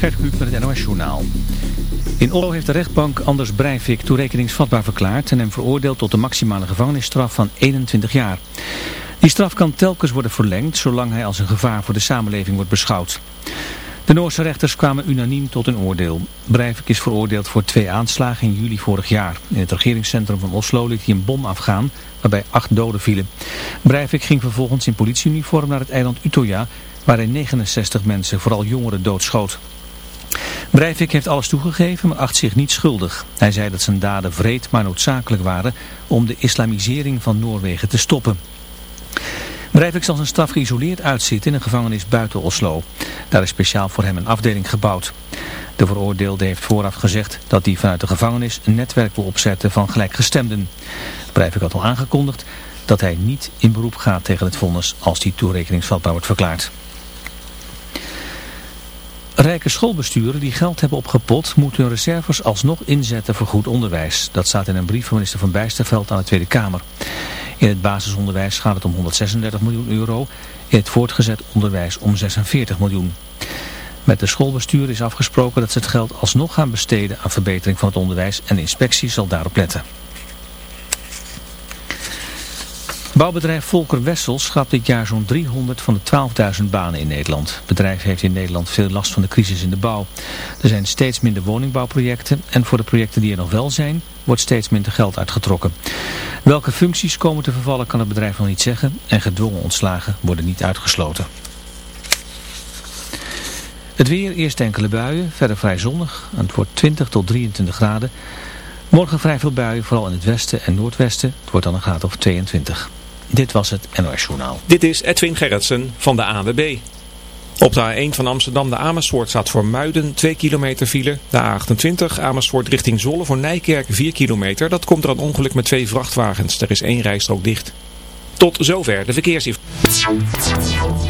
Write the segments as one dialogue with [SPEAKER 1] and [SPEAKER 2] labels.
[SPEAKER 1] Gert Kluk met het NOS Journaal. In Oslo heeft de rechtbank Anders Breivik toerekeningsvatbaar verklaard en hem veroordeeld tot de maximale gevangenisstraf van 21 jaar. Die straf kan telkens worden verlengd zolang hij als een gevaar voor de samenleving wordt beschouwd. De Noorse rechters kwamen unaniem tot een oordeel. Breivik is veroordeeld voor twee aanslagen in juli vorig jaar. In het regeringscentrum van Oslo liet hij een bom afgaan waarbij acht doden vielen. Breivik ging vervolgens in politieuniform naar het eiland Utøya waar hij 69 mensen, vooral jongeren, doodschoot. Breivik heeft alles toegegeven, maar acht zich niet schuldig. Hij zei dat zijn daden vreed maar noodzakelijk waren om de islamisering van Noorwegen te stoppen. Breivik zal zijn straf geïsoleerd uitzitten in een gevangenis buiten Oslo. Daar is speciaal voor hem een afdeling gebouwd. De veroordeelde heeft vooraf gezegd dat hij vanuit de gevangenis een netwerk wil opzetten van gelijkgestemden. Breivik had al aangekondigd dat hij niet in beroep gaat tegen het vonnis als die toerekeningsvatbaar wordt verklaard. Rijke schoolbesturen die geld hebben opgepot moeten hun reserves alsnog inzetten voor goed onderwijs. Dat staat in een brief van minister Van Bijsterveld aan de Tweede Kamer. In het basisonderwijs gaat het om 136 miljoen euro, in het voortgezet onderwijs om 46 miljoen. Met de schoolbestuur is afgesproken dat ze het geld alsnog gaan besteden aan verbetering van het onderwijs en inspectie zal daarop letten. Bouwbedrijf Volker Wessels schrapt dit jaar zo'n 300 van de 12.000 banen in Nederland. Het bedrijf heeft in Nederland veel last van de crisis in de bouw. Er zijn steeds minder woningbouwprojecten en voor de projecten die er nog wel zijn, wordt steeds minder geld uitgetrokken. Welke functies komen te vervallen kan het bedrijf nog niet zeggen en gedwongen ontslagen worden niet uitgesloten. Het weer, eerst enkele buien, verder vrij zonnig. Het wordt 20 tot 23 graden. Morgen vrij veel buien, vooral in het westen en noordwesten. Het wordt dan een graad of 22. Dit was het NOS Journaal.
[SPEAKER 2] Dit is Edwin Gerritsen van de ANWB. Op de A1 van Amsterdam de Amersfoort staat voor Muiden 2 kilometer file. De A28 Amersfoort richting Zolle voor Nijkerk 4 kilometer. Dat komt door een ongeluk met twee vrachtwagens. Er is één rijstrook dicht. Tot zover de verkeersinformatie.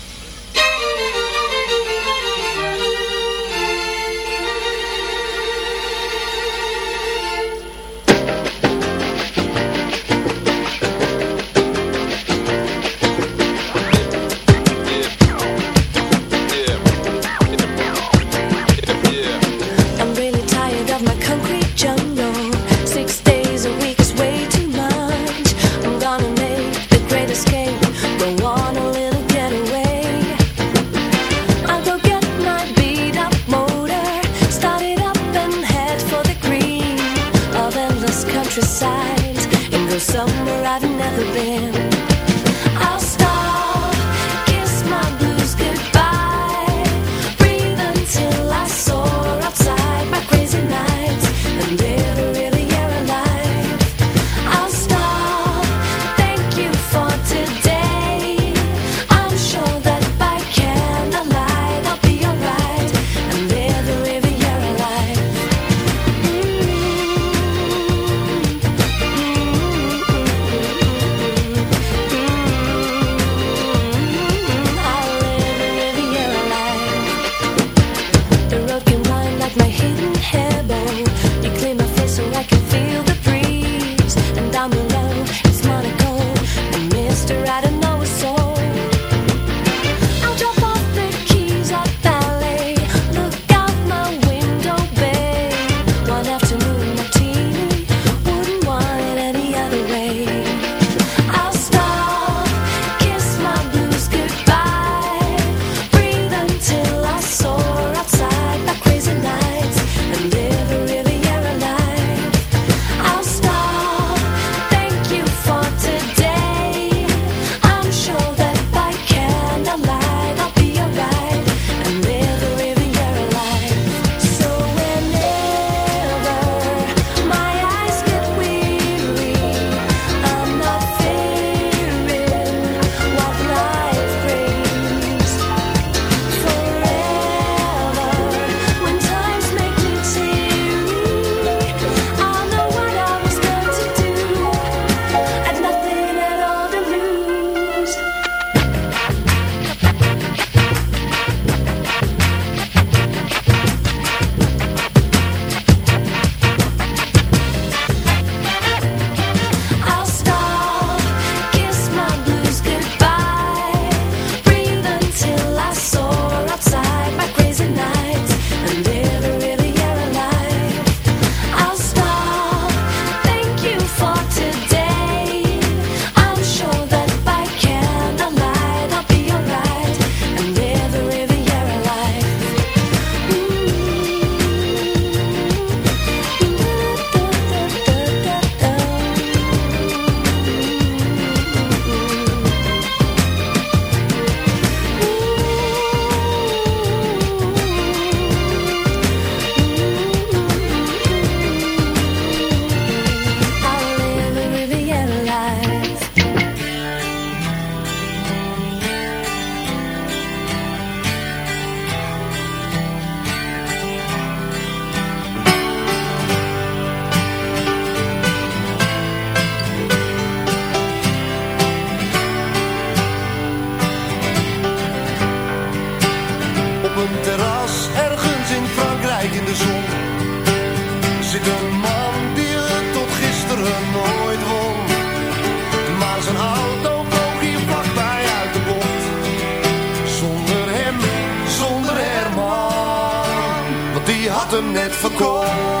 [SPEAKER 3] difficult.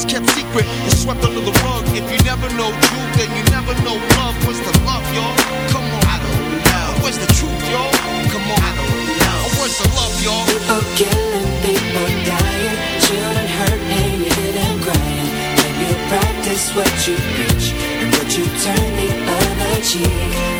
[SPEAKER 4] Is kept secret, it's swept under the rug. If you never know truth, then you never know love. What's the love, y'all? Come on, I don't know. Where's the truth, y'all? Come on, I don't know. Where's the love, y'all?
[SPEAKER 5] People killing, people dying, children hurt and hear them crying. Can you practice what you preach and would you turn the other cheek?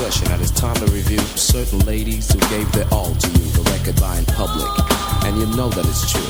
[SPEAKER 6] and it's time to review certain ladies who gave their all to you, the record buying public. And you know that it's true.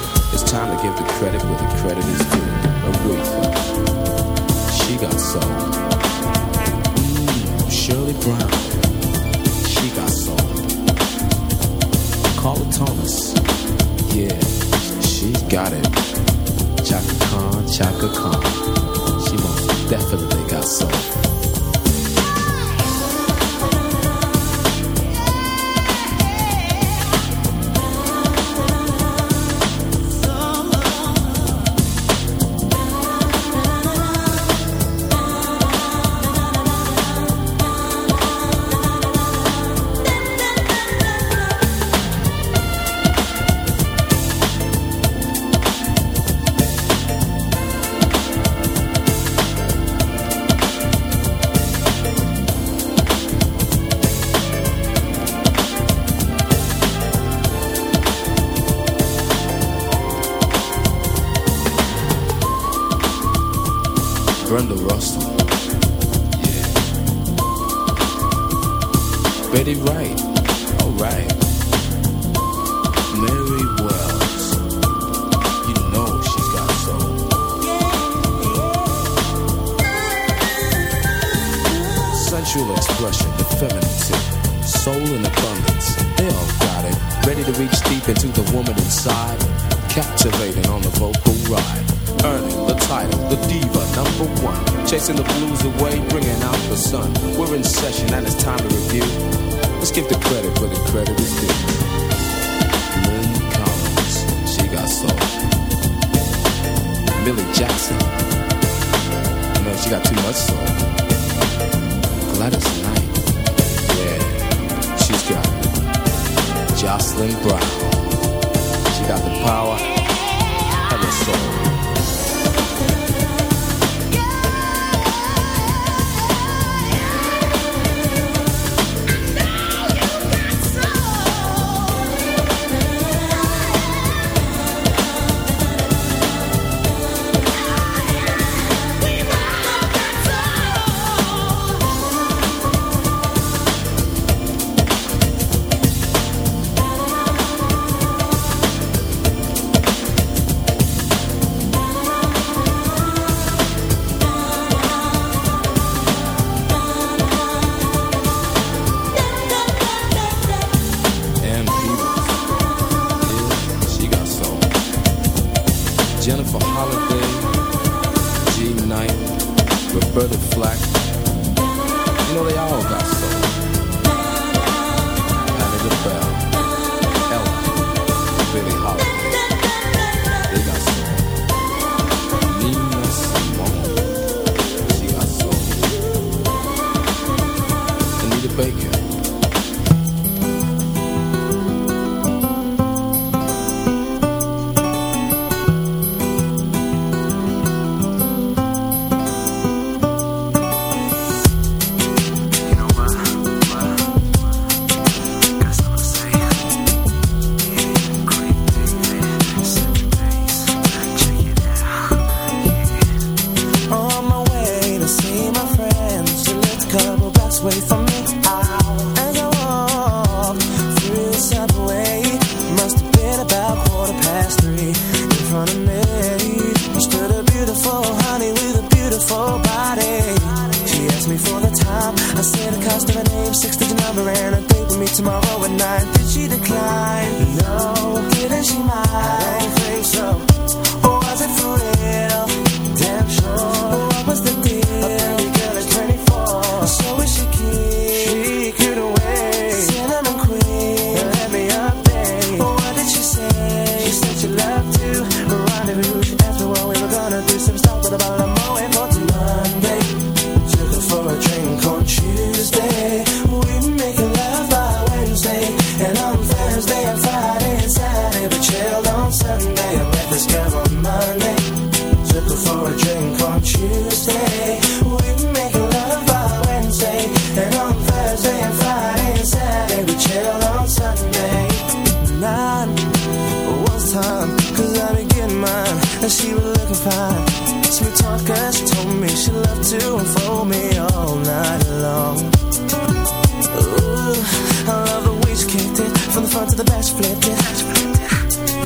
[SPEAKER 6] the best flip it.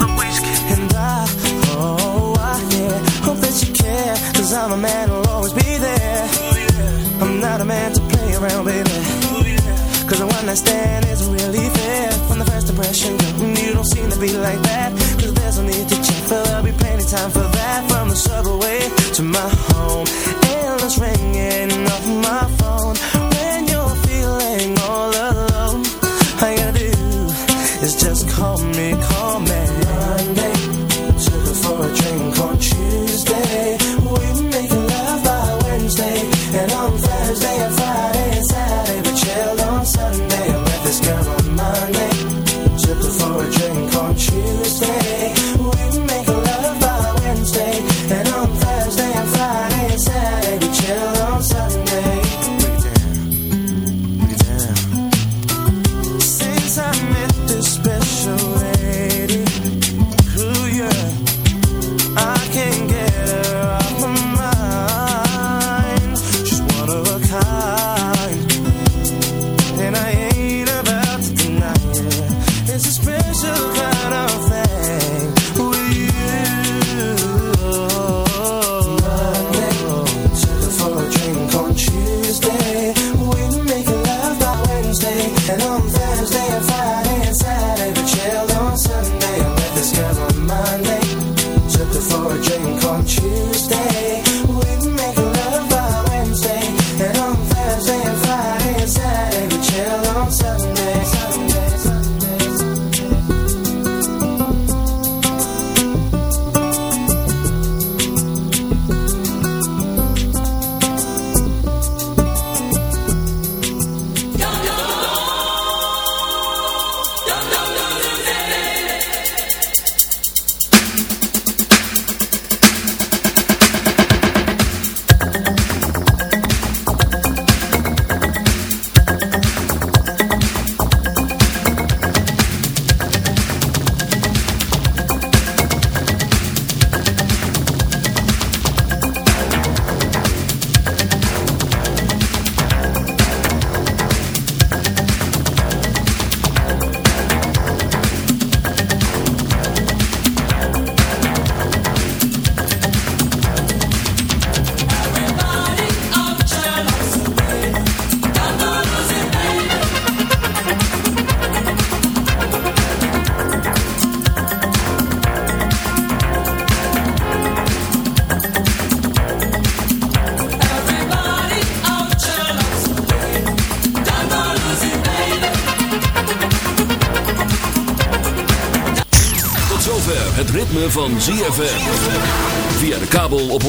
[SPEAKER 6] The whiskey. And
[SPEAKER 7] I, oh, I, yeah, hope that you care. Cause I'm a man who'll always be there. Oh, yeah. I'm not a man to play around, baby. Oh, yeah. Cause the one night stand isn't really fair. From the first impression, you don't seem to be like that. Cause there's no need to check, but there'll be plenty time for